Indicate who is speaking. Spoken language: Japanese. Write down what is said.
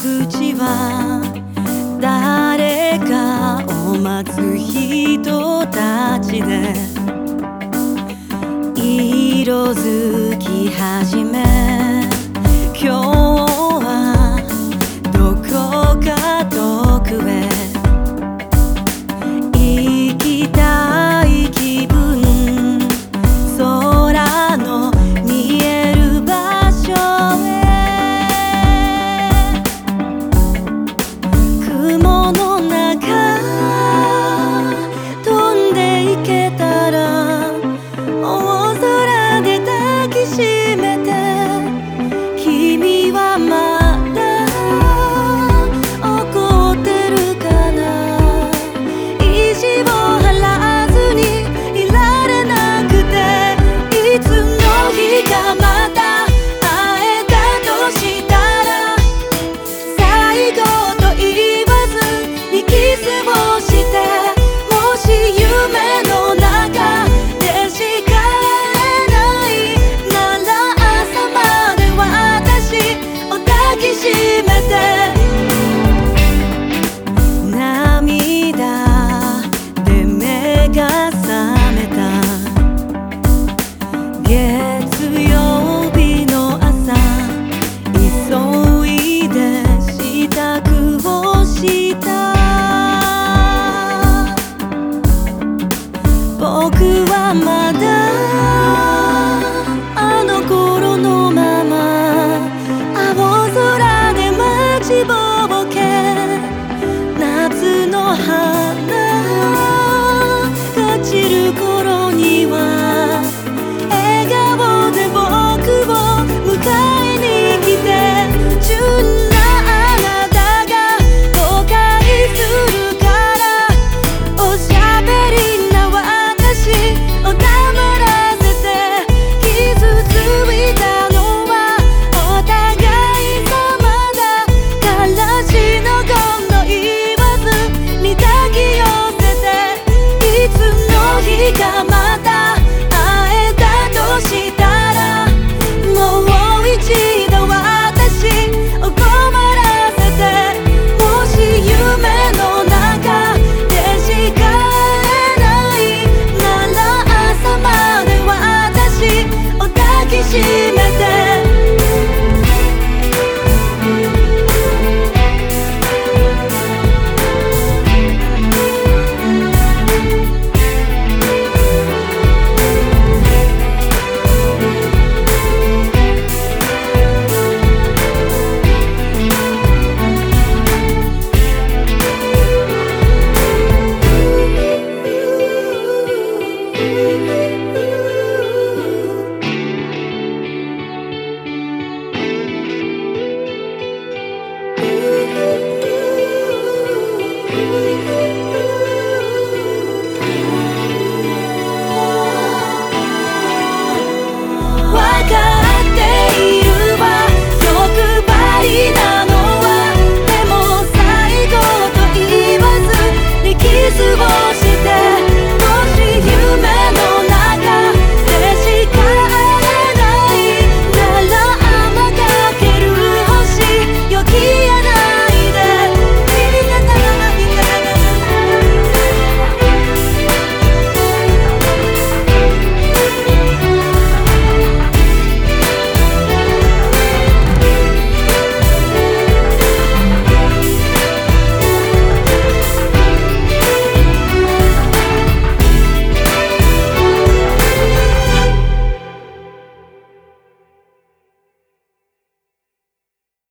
Speaker 1: 口は誰かを待つ人たちで。色づき始め。今日初めてきしめて issues